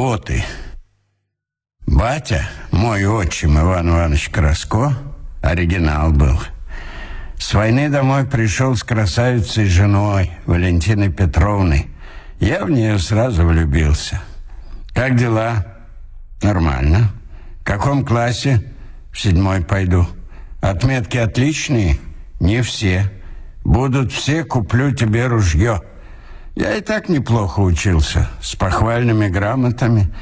боты. Батя, мой отчим Иван Иванович Краско, оригинал был. С войны домой пришел с красавицей женой, Валентиной Петровной. Я в нее сразу влюбился. Как дела? Нормально. В каком классе? В седьмой пойду. Отметки отличные? Не все. Будут все, куплю тебе ружье. Я и так неплохо учился, с похвальными грамотами.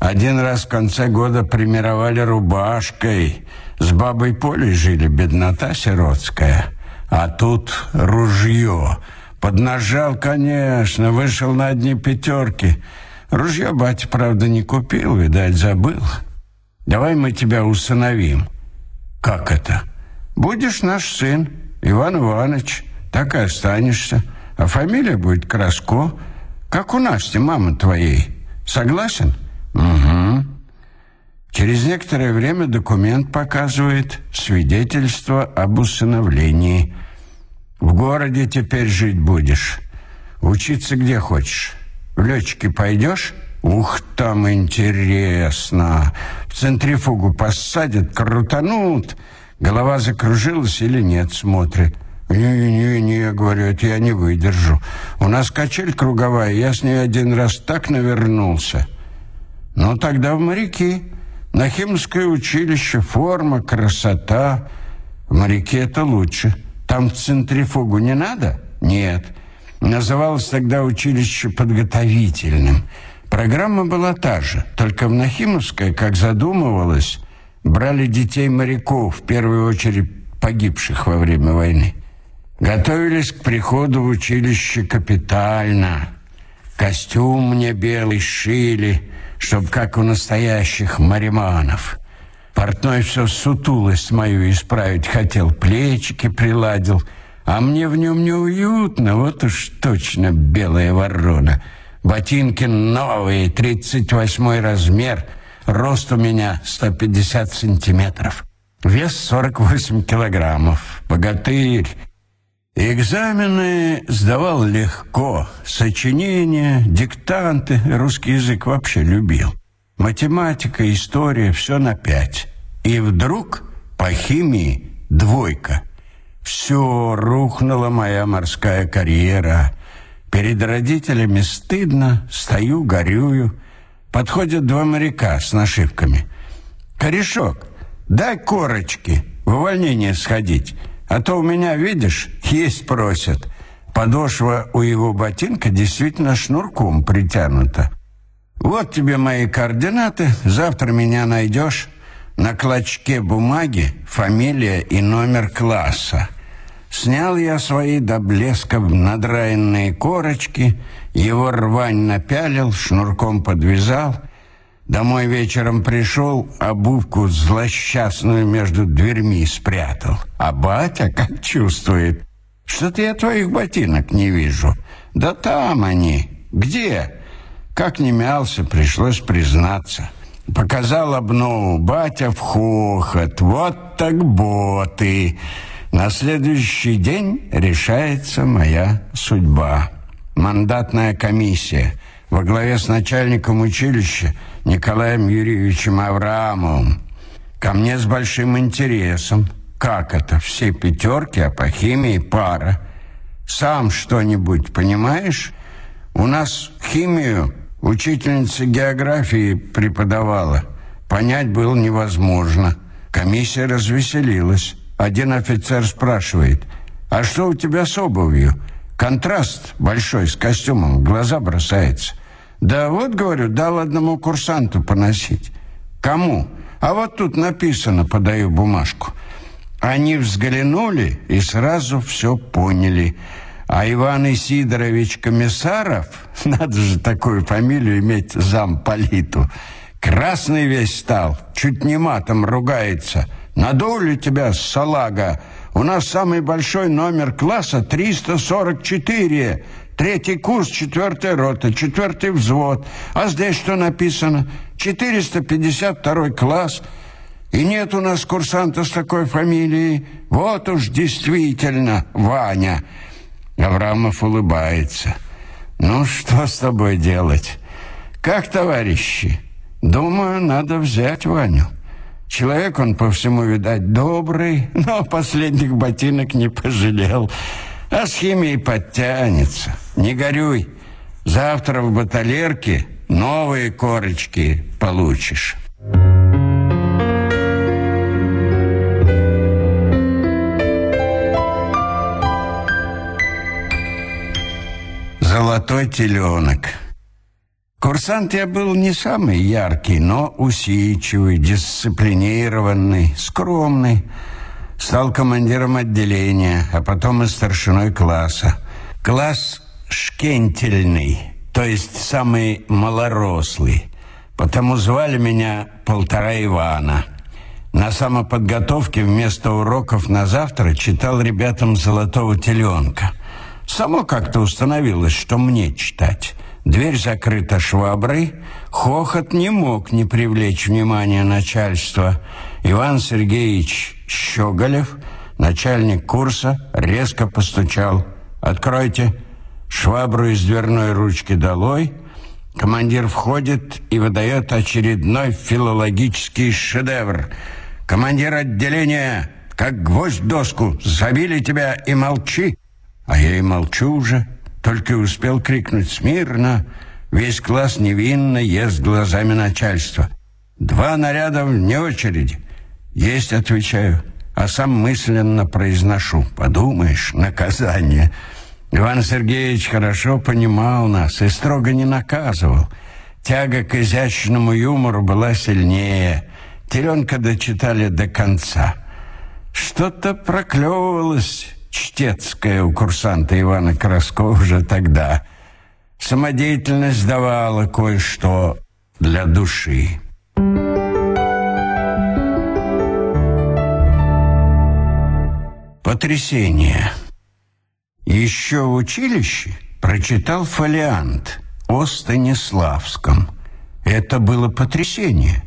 Один раз в конце года примировали рубашкой. С бабой Полей жили, беднота сиротская. А тут ружье. Поднажал, конечно, вышел на одни пятерки. Ружье батя, правда, не купил, видать, забыл. Давай мы тебя усыновим. Как это? Будешь наш сын, Иван Иванович, так и останешься. А фамилия будет Краско, как у Насти, мамы твоей. Согласен? Угу. Через некоторое время документ показывает свидетельство об усыновлении. В городе теперь жить будешь. Учиться где хочешь. В летчики пойдешь? Ух, там интересно. В центрифугу посадят, крутанут. Голова закружилась или нет, смотрит. «Не-не-не», — говорю, — «это я не выдержу. У нас качель круговая, я с ней один раз так навернулся». «Ну, тогда в моряки. На Химское училище, форма, красота. В моряке это лучше. Там центрифугу не надо?» «Нет». Называлось тогда училище подготовительным. Программа была та же, только в Нахимовское, как задумывалось, брали детей моряков, в первую очередь погибших во время войны. Готовились к приходу в училище капитально. Костюм мне белый шили, чтоб как у настоящих мариманов. Портной все сутулость мою исправить хотел, плечики приладил, а мне в нем неуютно, вот уж точно белая ворона. Ботинки новые, 38 размер, рост у меня 150 сантиметров, вес 48 килограммов, богатырь. Экзамены сдавал легко. Сочинения, диктанты, русский язык вообще любил. Математика, история, все на пять. И вдруг по химии двойка. Все, рухнула моя морская карьера. Перед родителями стыдно, стою, горюю. Подходят два моряка с нашивками. «Корешок, дай корочки, в увольнение сходить». А то у меня, видишь, есть просят. Подошва у его ботинка действительно шнурком притянута. Вот тебе мои координаты, завтра меня найдешь. На клочке бумаги фамилия и номер класса. Снял я свои до блеска надраенные корочки, его рвань напялил, шнурком подвязал — Домой вечером пришел, обувку злосчастную между дверьми спрятал. А батя как чувствует. Что-то я твоих ботинок не вижу. Да там они. Где? Как не мялся, пришлось признаться. Показал обнову. Батя в хохот. Вот так боты. На следующий день решается моя судьба. Мандатная комиссия во главе с начальником училища Николаем Юрьевичем Авраамовым. Ко мне с большим интересом. Как это? Все пятерки, а по химии пара. Сам что-нибудь понимаешь? У нас химию учительница географии преподавала. Понять было невозможно. Комиссия развеселилась. Один офицер спрашивает, а что у тебя с обувью? Контраст большой с костюмом, глаза бросается. Да вот, говорю, дал одному курсанту поносить. Кому? А вот тут написано, подаю бумажку. Они взглянули и сразу все поняли. А Иван Исидорович Комиссаров, надо же такую фамилию иметь замполиту, красный весь стал, чуть не матом ругается. Надули тебя, салага. У нас самый большой номер класса 344. Третий курс, четвертая рота, четвертый взвод. А здесь что написано? 452 класс. И нет у нас курсанта с такой фамилией. Вот уж действительно Ваня. Аврамов улыбается. Ну, что с тобой делать? Как товарищи? Думаю, надо взять Ваню. Человек он по всему, видать, добрый, но последних ботинок не пожалел. А с химией подтянется. Не горюй. Завтра в баталерке новые корочки получишь. Золотой теленок. Курсант я был не самый яркий, но усидчивый, дисциплинированный, скромный. Стал командиром отделения, а потом и старшиной класса. Класс шкентельный, то есть самый малорослый. Потому звали меня Полтора Ивана. На самоподготовке вместо уроков на завтра читал ребятам «Золотого теленка». Само как-то установилось, что мне читать. Дверь закрыта шваброй. Хохот не мог не привлечь внимания начальства. Иван Сергеевич Щеголев, начальник курса, резко постучал. «Откройте!» Швабру из дверной ручки долой. Командир входит и выдает очередной филологический шедевр. «Командир отделения, как гвоздь доску, забили тебя и молчи!» А я и молчу уже. Только успел крикнуть «Смирно!» Весь класс невинно ест глазами начальства. Два наряда вне очереди. Есть, отвечаю, а сам мысленно произношу. Подумаешь, наказание. Иван Сергеевич хорошо понимал нас и строго не наказывал. Тяга к изящному юмору была сильнее. Теленка дочитали до конца. Что-то проклевывалось чтецкая у курсанта Ивана Краскова уже тогда. Самодеятельность давала кое-что для души. Потрясение. Еще в училище прочитал фолиант о Станиславском. Это было потрясение.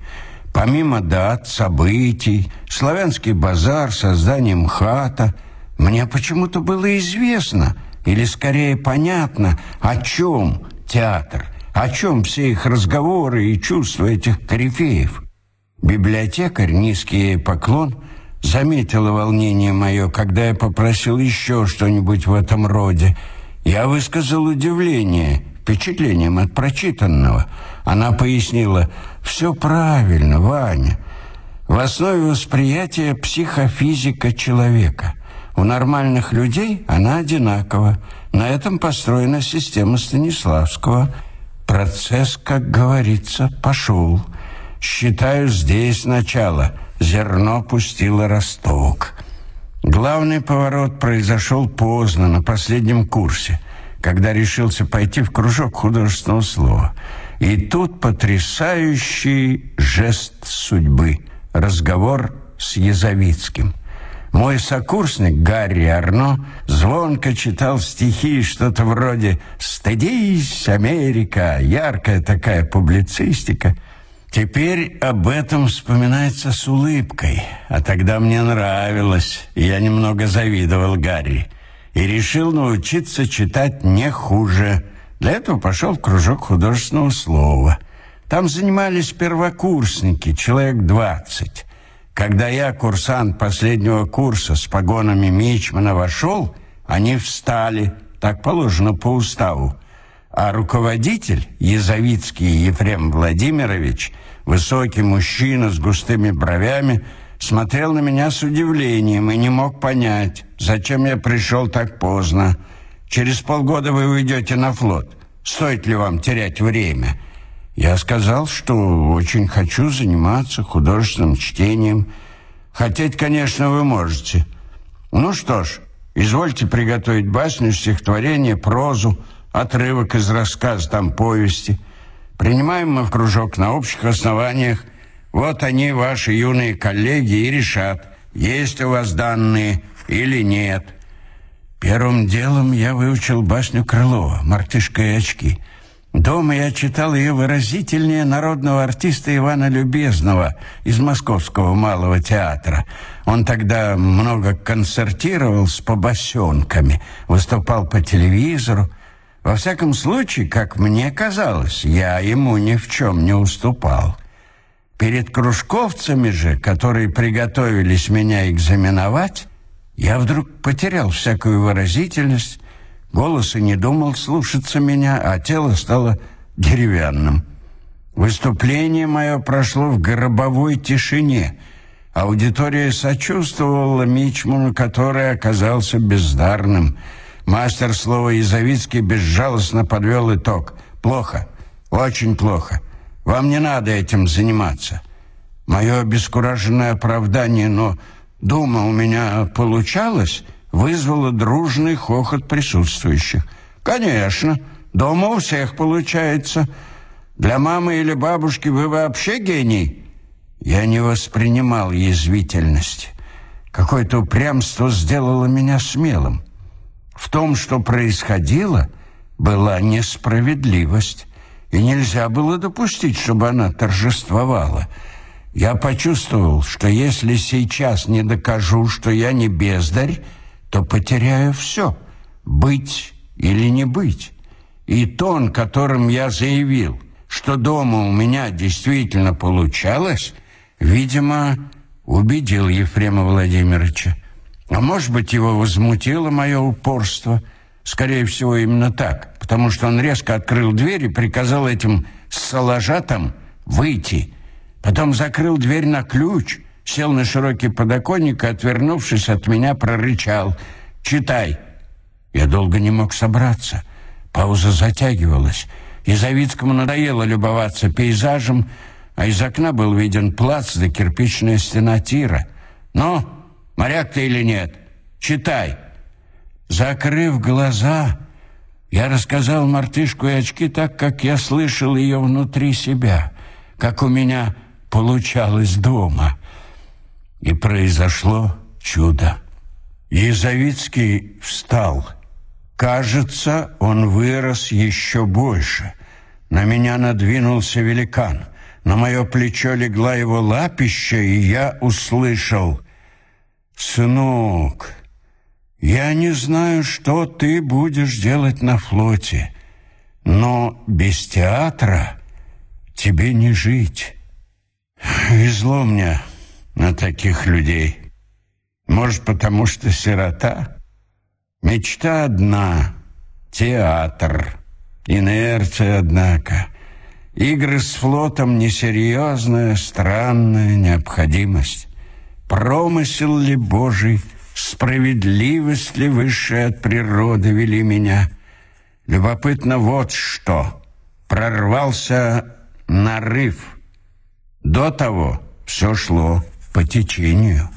Помимо дат, событий, славянский базар, создание МХАТа – мне почему-то было известно, или скорее понятно, о чем театр, о чем все их разговоры и чувства этих корифеев. Библиотекарь, низкий поклон, заметила волнение мое, когда я попросил еще что-нибудь в этом роде. Я высказал удивление впечатлением от прочитанного. Она пояснила, «Все правильно, Ваня. В основе восприятия психофизика человека – у нормальных людей она одинакова. На этом построена система Станиславского. Процесс, как говорится, пошел. Считаю, здесь начало. Зерно пустило росток. Главный поворот произошел поздно, на последнем курсе, когда решился пойти в кружок художественного слова. И тут потрясающий жест судьбы. Разговор с Язовицким – мой сокурсник Гарри Арно звонко читал стихи что-то вроде «Стыдись, Америка!» Яркая такая публицистика. Теперь об этом вспоминается с улыбкой, а тогда мне нравилось, я немного завидовал Гарри. И решил научиться читать не хуже. Для этого пошел в кружок художественного слова. Там занимались первокурсники, человек двадцать. Когда я, курсант последнего курса с погонами Мичмана, вошел, они встали, так положено по уставу. А руководитель, Язовицкий Ефрем Владимирович, высокий мужчина с густыми бровями, смотрел на меня с удивлением и не мог понять, зачем я пришел так поздно. Через полгода вы уйдете на флот. Стоит ли вам терять время?» Я сказал, что очень хочу заниматься художественным чтением. Хотеть, конечно, вы можете. Ну что ж, извольте приготовить басню, стихотворение, прозу, отрывок из рассказа, там повести. Принимаем мы в кружок на общих основаниях. Вот они, ваши юные коллеги, и решат, есть у вас данные или нет. Первым делом я выучил басню Крылова «Мартышка и очки». Дома я читал ее выразительнее народного артиста Ивана Любезного из Московского малого театра. Он тогда много концертировал с побосенками, выступал по телевизору. Во всяком случае, как мне казалось, я ему ни в чем не уступал. Перед кружковцами же, которые приготовились меня экзаменовать, я вдруг потерял всякую выразительность, голос и не думал слушаться меня, а тело стало деревянным. Выступление мое прошло в гробовой тишине. Аудитория сочувствовала Мичману, который оказался бездарным. Мастер слова Язовицкий безжалостно подвел итог. «Плохо, очень плохо. Вам не надо этим заниматься». Мое обескураженное оправдание, но дума у меня получалось, вызвало дружный хохот присутствующих. «Конечно, дома у всех получается». Для мамы или бабушки вы вообще гений?» Я не воспринимал язвительности. Какое-то упрямство сделало меня смелым. В том, что происходило, была несправедливость, и нельзя было допустить, чтобы она торжествовала. Я почувствовал, что если сейчас не докажу, что я не бездарь, то потеряю все — быть или не быть. И тон, которым я заявил, что дома у меня действительно получалось, видимо, убедил Ефрема Владимировича. А может быть, его возмутило мое упорство. Скорее всего, именно так, потому что он резко открыл дверь и приказал этим салажатам выйти. Потом закрыл дверь на ключ, сел на широкий подоконник и, отвернувшись от меня, прорычал «Читай». Я долго не мог собраться. Пауза затягивалась. Язовицкому надоело любоваться пейзажем, а из окна был виден плац да кирпичная стена тира. «Ну, моряк ты или нет? Читай!» Закрыв глаза, я рассказал мартышку и очки так, как я слышал ее внутри себя, как у меня получалось дома. И произошло чудо. Язовицкий встал — Кажется, он вырос еще больше. На меня надвинулся великан. На мое плечо легла его лапища, и я услышал. «Сынок, я не знаю, что ты будешь делать на флоте, но без театра тебе не жить. Везло мне на таких людей. Может, потому что сирота?» Мечта одна — театр. Инерция, однако. Игры с флотом — несерьезная, странная необходимость. Промысел ли Божий, справедливость ли высшая от природы вели меня? Любопытно вот что. Прорвался нарыв. До того все шло по течению.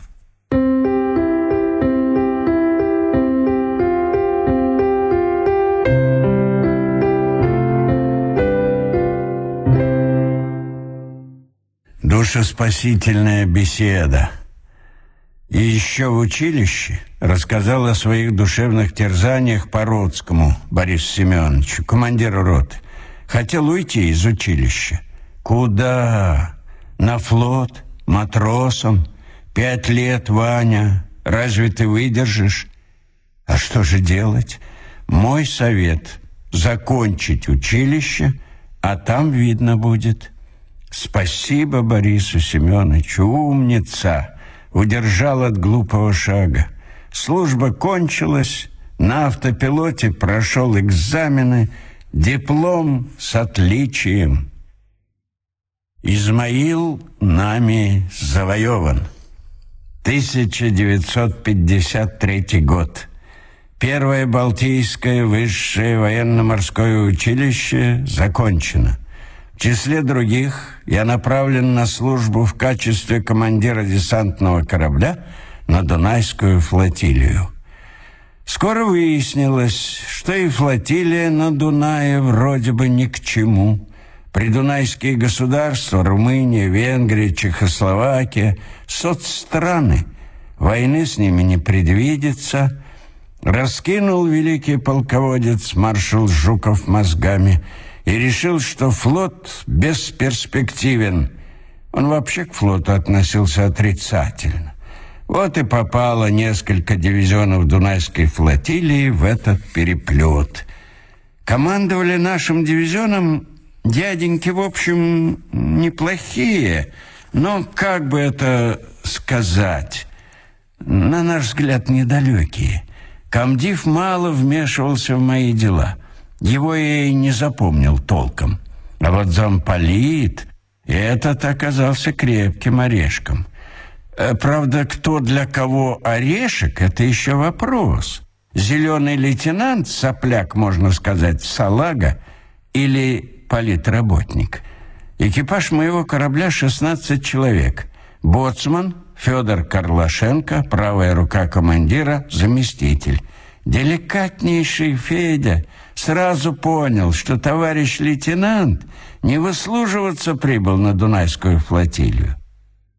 Душеспасительная беседа. И еще в училище рассказал о своих душевных терзаниях Породскому Борису Семеновичу, командиру роты. Хотел уйти из училища. Куда? На флот? Матросом? Пять лет, Ваня. Разве ты выдержишь? А что же делать? Мой совет — закончить училище, а там видно будет — Спасибо Борису Семеновичу, умница, удержал от глупого шага. Служба кончилась, на автопилоте прошел экзамены, диплом с отличием. Измаил нами завоеван. 1953 год. Первое Балтийское высшее военно-морское училище закончено. В числе других я направлен на службу в качестве командира десантного корабля на Дунайскую флотилию. Скоро выяснилось, что и флотилия на Дунае вроде бы ни к чему. Придунайские государства, Румыния, Венгрия, Чехословакия, соцстраны, войны с ними не предвидится, раскинул великий полководец маршал Жуков мозгами – и решил, что флот бесперспективен. Он вообще к флоту относился отрицательно. Вот и попало несколько дивизионов Дунайской флотилии в этот переплет. Командовали нашим дивизионом дяденьки, в общем, неплохие, но, как бы это сказать, на наш взгляд, недалекие. Комдив мало вмешивался в мои дела. Его я и не запомнил толком. А вот замполит, этот оказался крепким орешком. Э, правда, кто для кого орешек, это еще вопрос. Зеленый лейтенант, сопляк, можно сказать, салага, или политработник. Экипаж моего корабля 16 человек. Боцман, Федор Карлашенко, правая рука командира, заместитель. Деликатнейший Федя сразу понял, что товарищ лейтенант не выслуживаться прибыл на Дунайскую флотилию.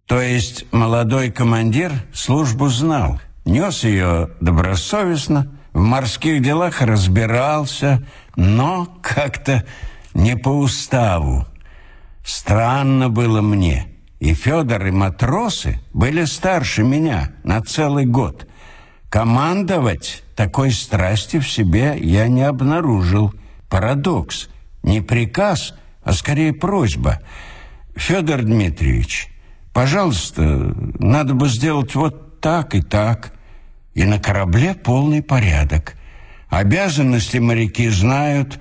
То есть молодой командир службу знал, нес ее добросовестно, в морских делах разбирался, но как-то не по уставу. Странно было мне – и Федор, и матросы были старше меня на целый год. Командовать такой страсти в себе я не обнаружил. Парадокс. Не приказ, а скорее просьба. Федор Дмитриевич, пожалуйста, надо бы сделать вот так и так. И на корабле полный порядок. Обязанности моряки знают,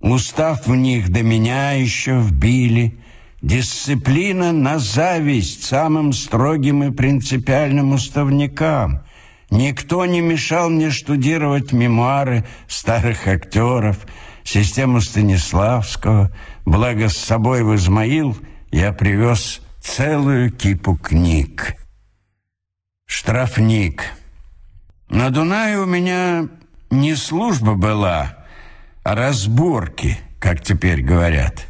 устав в них до меня еще вбили – Дисциплина на зависть самым строгим и принципиальным уставникам. Никто не мешал мне штудировать мемуары старых актеров, систему Станиславского. Благо с собой в Измаил я привез целую кипу книг. Штрафник. На Дунае у меня не служба была, а разборки, как теперь говорят.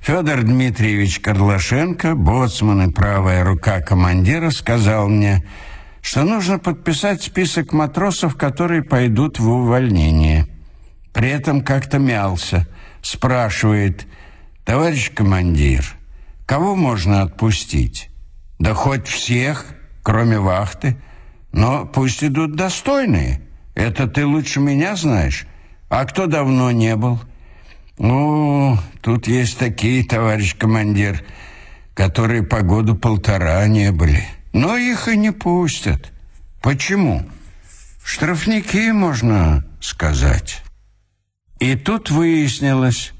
Федор Дмитриевич Карлашенко, боцман и правая рука командира, сказал мне, что нужно подписать список матросов, которые пойдут в увольнение. При этом как-то мялся, спрашивает, «Товарищ командир, кого можно отпустить?» «Да хоть всех, кроме вахты, но пусть идут достойные. Это ты лучше меня знаешь. А кто давно не был?» Ну, тут есть такие, товарищ командир, которые по году полтора не были. Но их и не пустят. Почему? Штрафники, можно сказать. И тут выяснилось,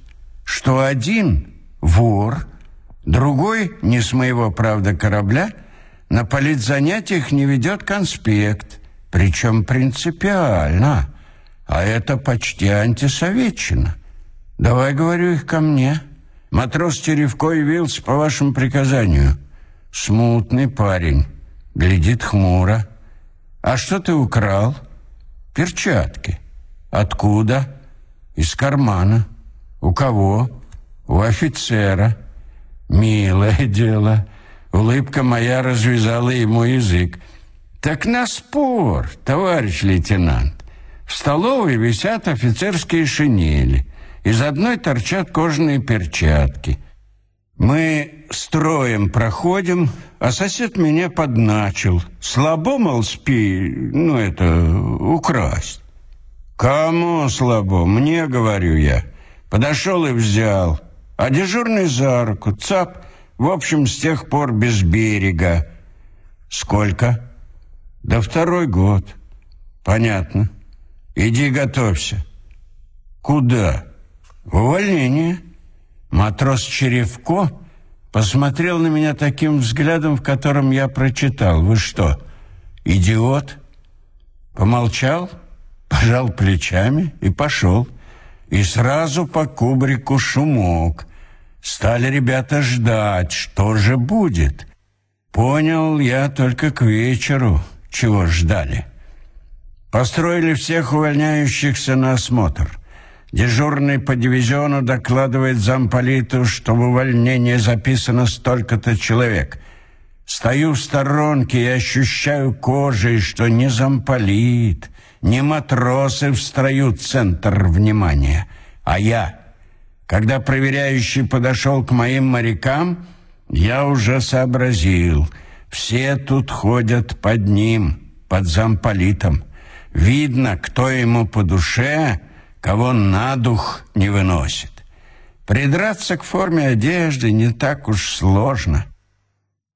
что один вор, другой, не с моего, правда, корабля, на политзанятиях не ведет конспект, причем принципиально, а это почти антисоветчина. Давай, говорю, их ко мне. Матрос Черевко явился по вашему приказанию. Смутный парень, глядит хмуро. А что ты украл? Перчатки. Откуда? Из кармана. У кого? У офицера. Милое дело. Улыбка моя развязала ему язык. Так на спор, товарищ лейтенант. В столовой висят офицерские шинели. Из одной торчат кожаные перчатки. Мы строем проходим, а сосед меня подначил. Слабо, мол, спи, ну это, украсть. Кому слабо? Мне, говорю я. Подошел и взял. А дежурный за руку, цап, в общем, с тех пор без берега. Сколько? Да второй год. Понятно. Иди готовься. Куда? Увольнение. Матрос Черевко посмотрел на меня таким взглядом, в котором я прочитал. Вы что, идиот? Помолчал, пожал плечами и пошел. И сразу по кубрику шумок. Стали ребята ждать, что же будет. Понял я только к вечеру, чего ждали. Построили всех увольняющихся на осмотр. Дежурный по дивизиону докладывает замполиту, что в увольнении записано столько-то человек. Стою в сторонке и ощущаю кожей, что не замполит, не матросы в строю центр внимания, а я. Когда проверяющий подошел к моим морякам, я уже сообразил, все тут ходят под ним, под замполитом. Видно, кто ему по душе — кого на дух не выносит. Придраться к форме одежды не так уж сложно.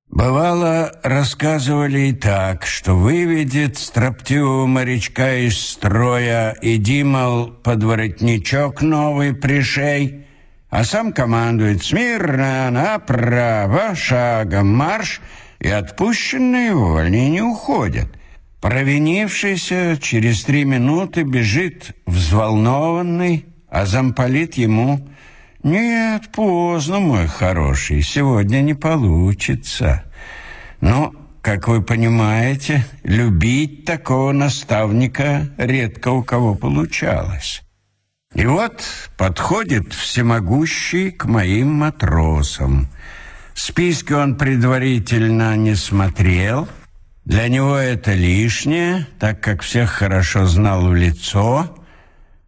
Бывало, рассказывали и так, что выведет строптивого морячка из строя, иди, мол, под воротничок новый пришей, а сам командует смирно, направо, шагом марш, и отпущенные вольни не уходят. Провинившийся через три минуты бежит взволнованный, а замполит ему «Нет, поздно, мой хороший, сегодня не получится». Но, как вы понимаете, любить такого наставника редко у кого получалось. И вот подходит всемогущий к моим матросам. Списки он предварительно не смотрел. Для него это лишнее, так как всех хорошо знал в лицо –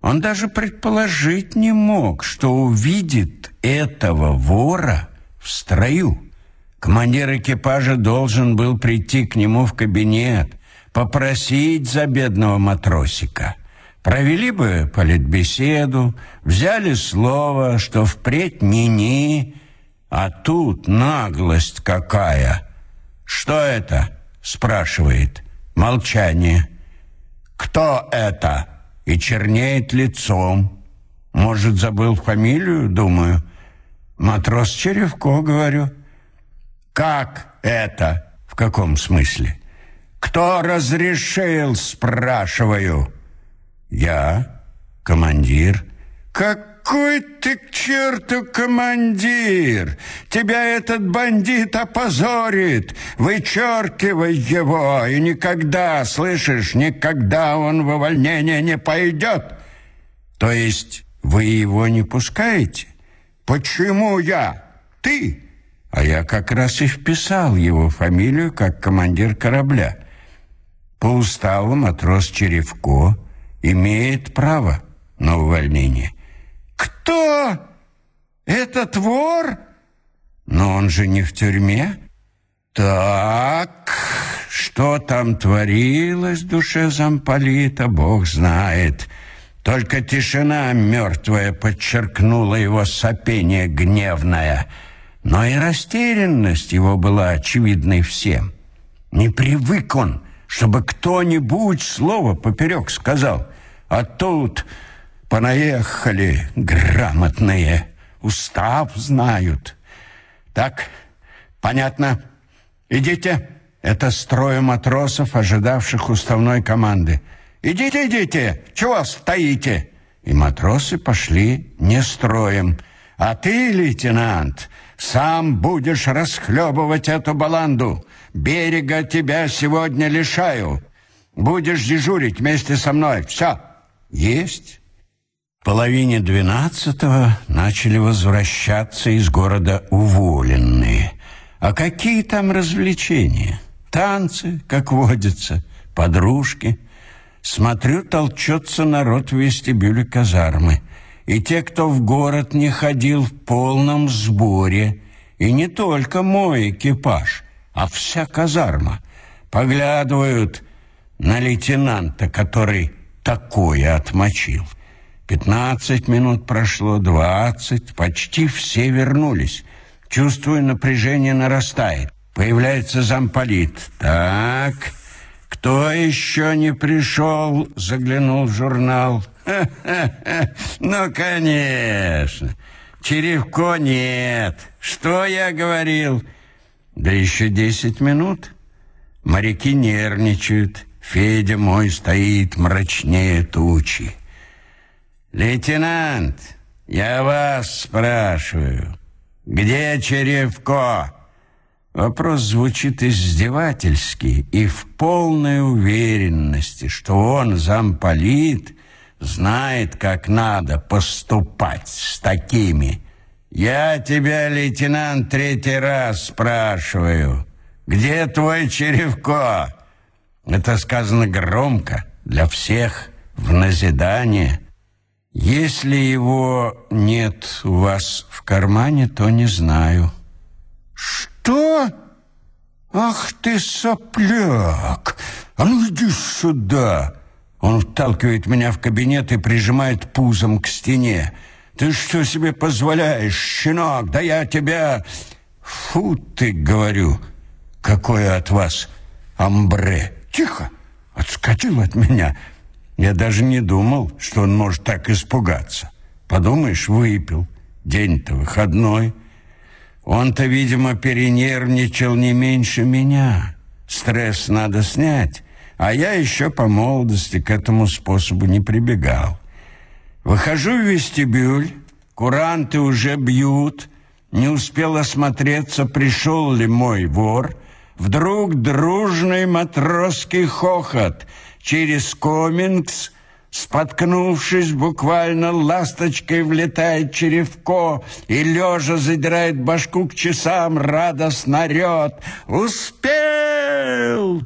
он даже предположить не мог, что увидит этого вора в строю. Командир экипажа должен был прийти к нему в кабинет, попросить за бедного матросика. Провели бы политбеседу, взяли слово, что впредь ни-ни, а тут наглость какая. «Что это?» — спрашивает. Молчание. «Кто это?» и чернеет лицом. Может, забыл фамилию, думаю. Матрос Черевко, говорю. Как это? В каком смысле? Кто разрешил, спрашиваю. Я, командир. Как какой ты к черту командир! Тебя этот бандит опозорит! Вычеркивай его, и никогда, слышишь, никогда он в увольнение не пойдет!» «То есть вы его не пускаете?» «Почему я? Ты?» А я как раз и вписал его фамилию как командир корабля. По уставу матрос Черевко имеет право на увольнение. «Кто? Этот вор? Но он же не в тюрьме». «Так, что там творилось в душе замполита, Бог знает». Только тишина мертвая подчеркнула его сопение гневное. Но и растерянность его была очевидной всем. Не привык он, чтобы кто-нибудь слово поперек сказал. А тут Понаехали грамотные, устав знают. Так, понятно. Идите. Это строй матросов, ожидавших уставной команды. Идите, идите. Чего стоите? И матросы пошли не строем. А ты, лейтенант, сам будешь расхлебывать эту баланду. Берега тебя сегодня лишаю. Будешь дежурить вместе со мной. Все. Есть половине двенадцатого начали возвращаться из города уволенные. А какие там развлечения? Танцы, как водится, подружки. Смотрю, толчется народ в вестибюле казармы. И те, кто в город не ходил в полном сборе. И не только мой экипаж, а вся казарма. Поглядывают на лейтенанта, который такое отмочил. Пятнадцать минут прошло, двадцать, почти все вернулись. Чувствую, напряжение нарастает. Появляется замполит. Так, кто еще не пришел? Заглянул в журнал. Ха. Ну, конечно. Черевко нет. Что я говорил? Да еще десять минут. Моряки нервничают. Федя мой стоит мрачнее тучи. «Лейтенант, я вас спрашиваю, где Черевко?» Вопрос звучит издевательски и в полной уверенности, что он, замполит, знает, как надо поступать с такими. «Я тебя, лейтенант, третий раз спрашиваю, где твой Черевко?» Это сказано громко, для всех, в назидание – если его нет у вас в кармане, то не знаю. Что? Ах ты сопляк! А ну иди сюда! Он вталкивает меня в кабинет и прижимает пузом к стене. «Ты что себе позволяешь, щенок? Да я тебя...» «Фу ты, говорю, какое от вас амбре!» «Тихо! Отскочил от меня!» Я даже не думал, что он может так испугаться. Подумаешь, выпил. День-то выходной. Он-то, видимо, перенервничал не меньше меня. Стресс надо снять. А я еще по молодости к этому способу не прибегал. Выхожу в вестибюль, куранты уже бьют. Не успел осмотреться, пришел ли мой вор. Вдруг дружный матросский хохот. Через комингс Споткнувшись, буквально ласточкой влетает черевко и, лежа, задирает башку к часам, радостно орет. «Успел!»